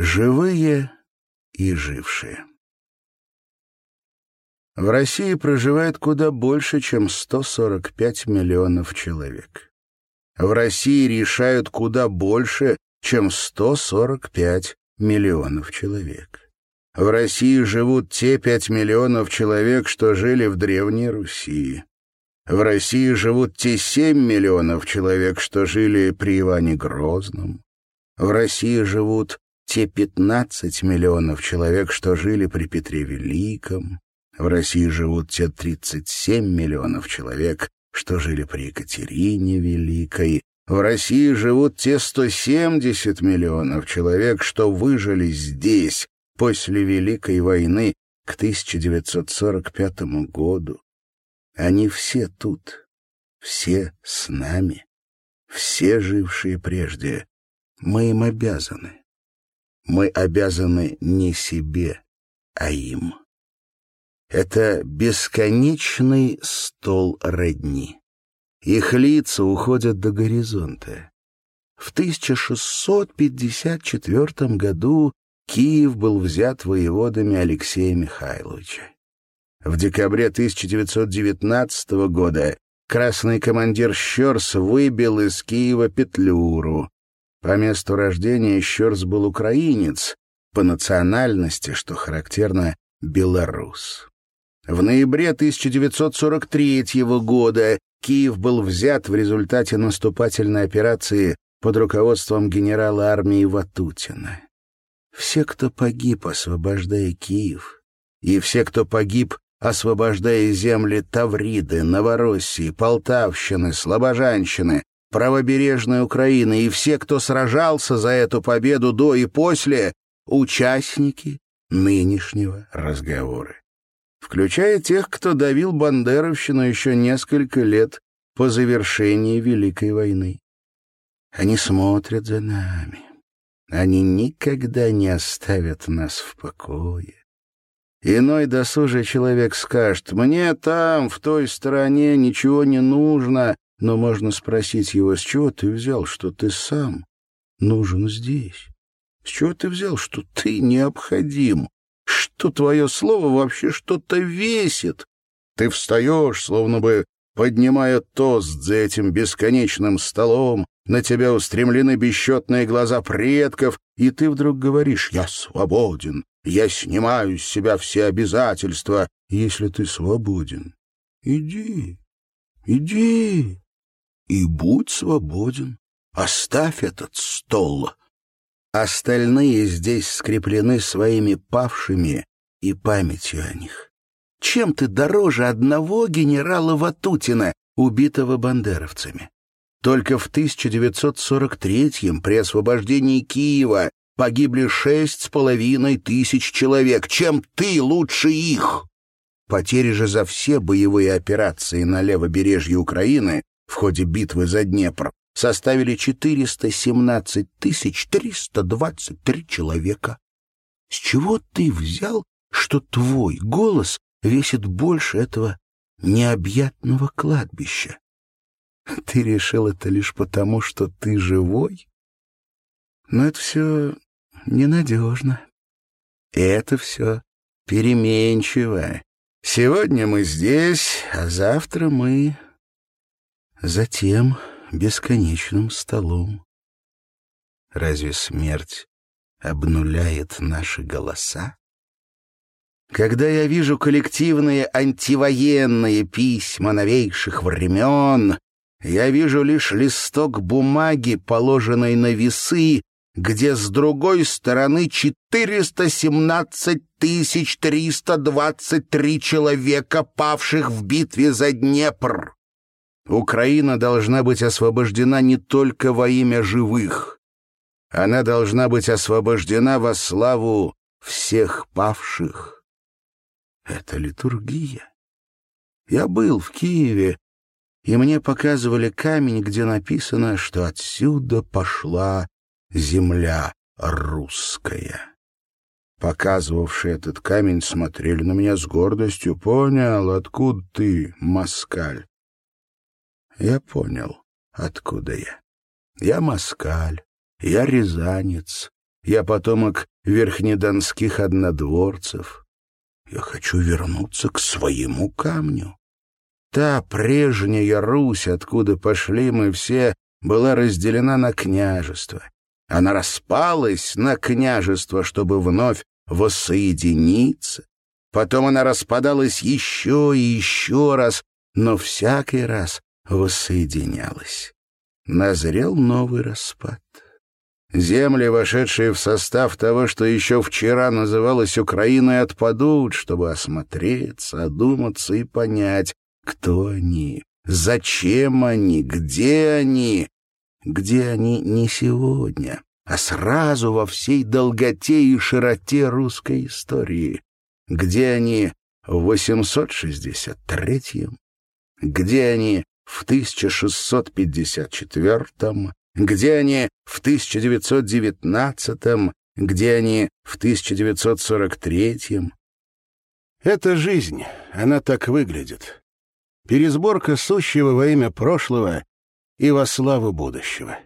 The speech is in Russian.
Живые и жившие. В России проживает куда больше, чем 145 миллионов человек. В России решают куда больше, чем 145 миллионов человек. В России живут те 5 миллионов человек, что жили в Древней Руси. В России живут те 7 миллионов человек, что жили при Иване Грозном. В России живут те 15 миллионов человек, что жили при Петре Великом. В России живут те 37 миллионов человек, что жили при Екатерине Великой. В России живут те 170 миллионов человек, что выжили здесь после Великой войны к 1945 году. Они все тут, все с нами, все жившие прежде. Мы им обязаны. Мы обязаны не себе, а им. Это бесконечный стол родни. Их лица уходят до горизонта. В 1654 году Киев был взят воеводами Алексея Михайловича. В декабре 1919 года красный командир Щерс выбил из Киева Петлюру, по месту рождения Щерс был украинец, по национальности, что характерно, белорус. В ноябре 1943 года Киев был взят в результате наступательной операции под руководством генерала армии Ватутина. Все, кто погиб, освобождая Киев, и все, кто погиб, освобождая земли Тавриды, Новороссии, Полтавщины, Слобожанщины, правобережной Украины, и все, кто сражался за эту победу до и после, участники нынешнего разговора. Включая тех, кто давил бандеровщину еще несколько лет по завершении Великой войны. Они смотрят за нами. Они никогда не оставят нас в покое. Иной досужий человек скажет, «Мне там, в той стороне, ничего не нужно, но можно спросить его, с чего ты взял, что ты сам нужен здесь? С чего ты взял, что ты необходим? Что твое слово вообще что-то весит? Ты встаешь, словно бы поднимая тост за этим бесконечным столом, на тебя устремлены бесчетные глаза предков, и ты вдруг говоришь «Я свободен, я снимаю с себя все обязательства». Если ты свободен, иди, иди, и будь свободен. Оставь этот стол. Остальные здесь скреплены своими павшими и памятью о них. Чем ты дороже одного генерала Ватутина, убитого бандеровцами? Только в 1943-м при освобождении Киева погибли шесть с половиной тысяч человек. Чем ты лучше их? Потери же за все боевые операции на левобережье Украины в ходе битвы за Днепр составили 417 323 человека. С чего ты взял, что твой голос весит больше этого необъятного кладбища? Ты решил это лишь потому, что ты живой? Но это все ненадежно. Это все переменчиво. Сегодня мы здесь, а завтра мы за тем бесконечным столом. Разве смерть обнуляет наши голоса? Когда я вижу коллективные антивоенные письма новейших времен, я вижу лишь листок бумаги, положенной на весы, где с другой стороны 417 323 человека, павших в битве за Днепр. Украина должна быть освобождена не только во имя живых. Она должна быть освобождена во славу всех павших. Это литургия. Я был в Киеве, и мне показывали камень, где написано, что отсюда пошла земля русская. Показывавшие этот камень смотрели на меня с гордостью. «Понял, откуда ты, москаль?» Я понял, откуда я. Я москаль, я рязанец, Я потомок верхнедонских однодворцев. Я хочу вернуться к своему камню. Та прежняя Русь, откуда пошли мы все, была разделена на княжества. Она распалась на княжество, чтобы вновь воссоединиться. Потом она распадалась еще и еще раз, но всякий раз воссоединялась. Назрел новый распад. Земли, вошедшие в состав того, что еще вчера называлось Украиной, отпадут, чтобы осмотреться, одуматься и понять, кто они, зачем они, где они, где они не сегодня, а сразу во всей долготе и широте русской истории, где они в 863-м, где они в 1654-м, где они в 1919-м, где они в 1943-м. Это жизнь, она так выглядит. Пересборка сущего во имя прошлого и во славу будущего.